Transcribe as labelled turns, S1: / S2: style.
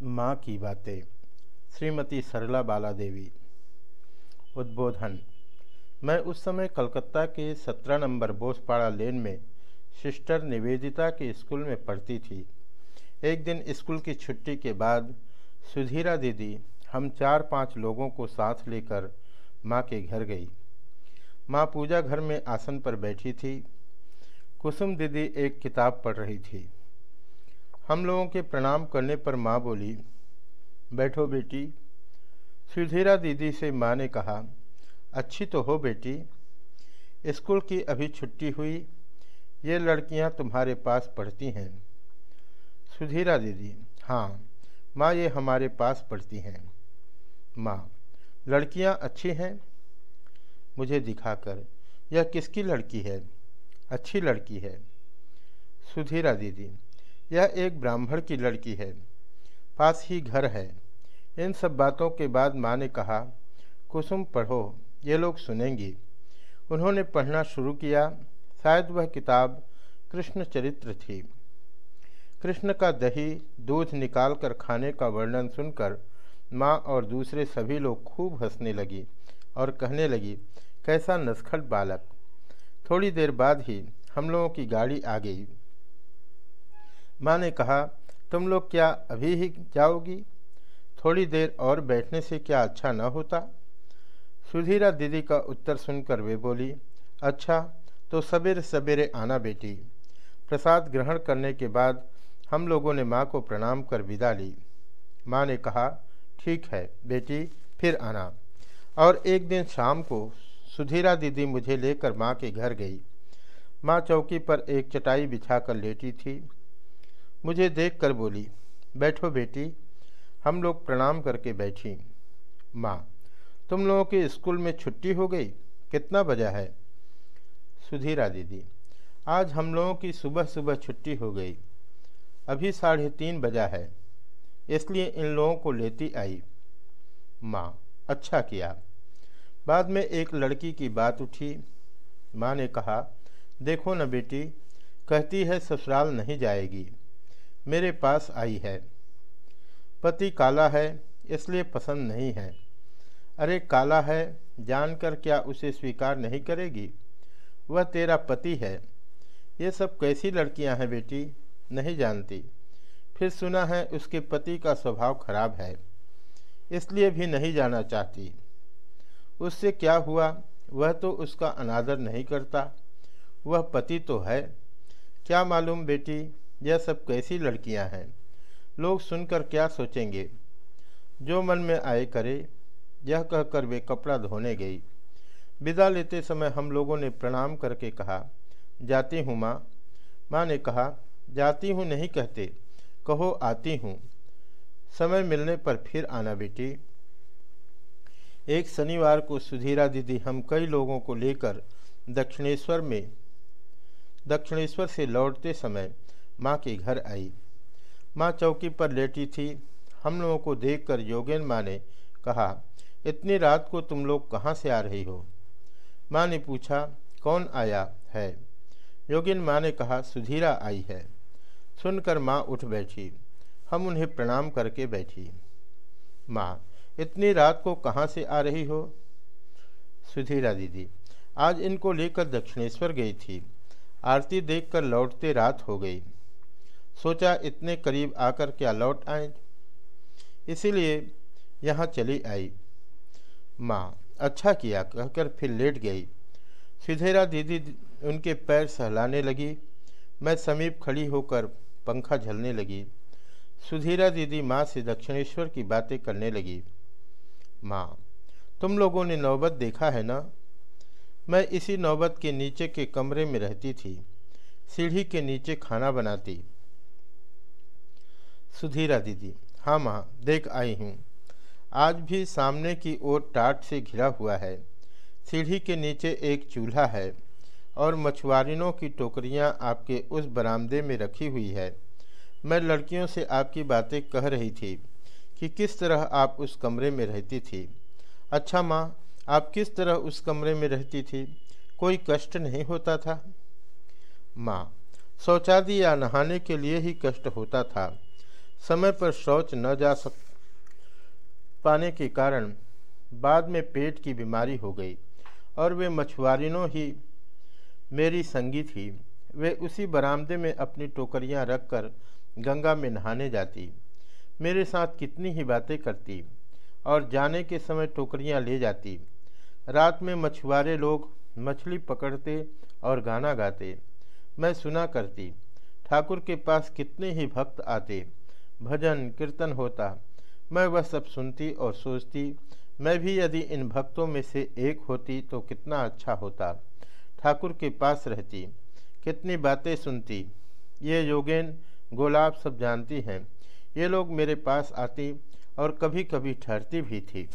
S1: माँ की बातें। श्रीमती सरला बाला देवी उद्बोधन। मैं उस समय कलकत्ता के सत्रह नंबर बोसपाड़ा लेन में सिस्टर निवेदिता के स्कूल में पढ़ती थी। एक दिन स्कूल की छुट्टी के बाद सुधीरा दीदी हम चार पाँच लोगों को साथ लेकर माँ के घर गई। माँ पूजा घर में आसन पर बैठी थी। कुसुम दीदी एक किताब पढ़ रही थी। हम लोगों के प्रणाम करने पर माँ बोली, बैठो बेटी। सुधीरा दीदी से माँ ने कहा, अच्छी तो हो बेटी, स्कूल की अभी छुट्टी हुई, ये लड़कियाँ तुम्हारे पास पढ़ती हैं। सुधीरा दीदी हाँ माँ ये हमारे पास पढ़ती हैं। माँ, लड़कियाँ अच्छी हैं? मुझे दिखाकर, यह किसकी लड़की है? अच्छी लड़की है। सुधीरा दीदी यह एक ब्राह्मण की लड़की है। पास ही घर है। इन सब बातों के बाद माँ ने कहा, कुसुम, पढ़ो, ये लोग सुनेंगी। उन्होंने पढ़ना शुरू किया। शायद वह किताब कृष्ण चरित्र थी। कृष्ण का दही, दूध निकाल कर खाने का वर्णन सुनकर माँ और दूसरे सभी लोग खूब हंसने लगी और कहने लगी, कैसा नस्खट बालक। थोड़ी देर बाद ही हम लोगों की गाड़ी आ गई। माँ ने कहा, तुम लोग क्या अभी ही जाओगी? थोड़ी देर और बैठने से क्या अच्छा न होता? सुधीरा दीदी का उत्तर सुनकर वे बोली अच्छा तो सवेरे सवेरे आना बेटी। प्रसाद ग्रहण करने के बाद हम लोगों ने माँ को प्रणाम कर विदा ली। माँ ने कहा, ठीक है बेटी, फिर आना। और एक दिन शाम को सुधीरा दीदी मुझे लेकर माँ के घर गई। माँ चौकी पर एक चटाई बिछाकर लेटी थी। मुझे देखकर बोली, बैठो बेटी, हम लोग प्रणाम करके बैठी। माँ, तुम लोगों के स्कूल में छुट्टी हो गई? कितना बजा है? सुधीरा दीदी, आज हम लोगों की सुबह सुबह छुट्टी हो गई। अभी साढ़े तीन बजा है, इसलिए इन लोगों को लेती आई। माँ अच्छा किया। बाद में एक लड़की की बात उठी। माँ ने कहा, देखो न बेटी, कहती है ससुराल नहीं जाएगी। मेरे पास आई है। पति काला है, इसलिए पसंद नहीं है। अरे काला है, जानकर क्या उसे स्वीकार नहीं करेगी? वह तेरा पति है। ये सब कैसी लड़कियाँ हैं बेटी? नहीं जानती। फिर सुना है उसके पति का स्वभाव खराब है। इसलिए भी नहीं जाना चाहती। उससे क्या हुआ? वह तो उसका अनादर नहीं करता। वह पति तो है। क्या मालूम बेटी? यह सब कैसी लड़कियाँ हैं? लोग सुनकर क्या सोचेंगे? जो मन में आए करे, यह कहकर वे कपड़ा धोने गई। विदा लेते समय हम लोगों ने प्रणाम करके कहा, जाती हूँ माँ। माँ ने कहा, जाती हूँ नहीं कहते, कहो आती हूँ। समय मिलने पर फिर आना बेटी। एक शनिवार को सुधीरा दीदी हम कई लोगों को लेकर दक्षिणेश्वर में, दक्षिणेश्वर से लौटते समय माँ के घर आई। माँ चौकी पर लेटी थी। हम लोगों को देखकर योगेन माँ ने कहा, इतनी रात को तुम लोग कहाँ से आ रही हो? माँ ने पूछा, कौन आया है? योगिन माँ ने कहा, सुधीरा आई है। सुनकर माँ उठ बैठी। हम उन्हें प्रणाम करके बैठी। माँ, इतनी रात को कहाँ से आ रही हो? सुधीरा दीदी, आज इनको लेकर दक्षिणेश्वर गई थी। आरती देखकर लौटते रात हो गई। सोचा इतने करीब आकर क्या लौट आए? इसीलिए यहाँ चली आई। माँ अच्छा किया, कहकर फिर लेट गई। सिधेरा दीदी उनके पैर सहलाने लगी। मैं समीप खड़ी होकर पंखा झलने लगी। सुधीरा दीदी माँ से दक्षिणेश्वर की बातें करने लगी। माँ, तुम लोगों ने नौबत देखा है ना? मैं इसी नौबत के नीचे के कमरे में रहती थी। सीढ़ी के नीचे खाना बनाती। सुधीरा दीदी हाँ माँ, देख आई हूँ। आज भी सामने की ओर टाट से घिरा हुआ है। सीढ़ी के नीचे एक चूल्हा है और मछुआरिनों की टोकरियाँ आपके उस बरामदे में रखी हुई है। मैं लड़कियों से आपकी बातें कह रही थी कि किस तरह आप उस कमरे में रहती थी। अच्छा माँ, आप किस तरह उस कमरे में रहती थी? कोई कष्ट नहीं होता था? माँ, शौचादी या नहाने के लिए ही कष्ट होता था। समय पर शौच न जा सक पाने के कारण बाद में पेट की बीमारी हो गई और वे मछुआरिनों ही मेरी संगी थी। वे उसी बरामदे में अपनी टोकरियाँ रखकर गंगा में नहाने जाती। मेरे साथ कितनी ही बातें करती और जाने के समय टोकरियाँ ले जाती। रात में मछुआरे लोग मछली पकड़ते और गाना गाते। मैं सुना करती, ठाकुर के पास कितने ही भक्त आते। भजन, कीर्तन होता। मैं वह सब सुनती और सोचती। मैं भी यदि इन भक्तों में से एक होती तो कितना अच्छा होता। ठाकुर के पास रहती, कितनी बातें सुनती। ये योगेन, गोलाब सब जानती हैं। ये लोग मेरे पास आती और कभी कभी ठहरती भी थी।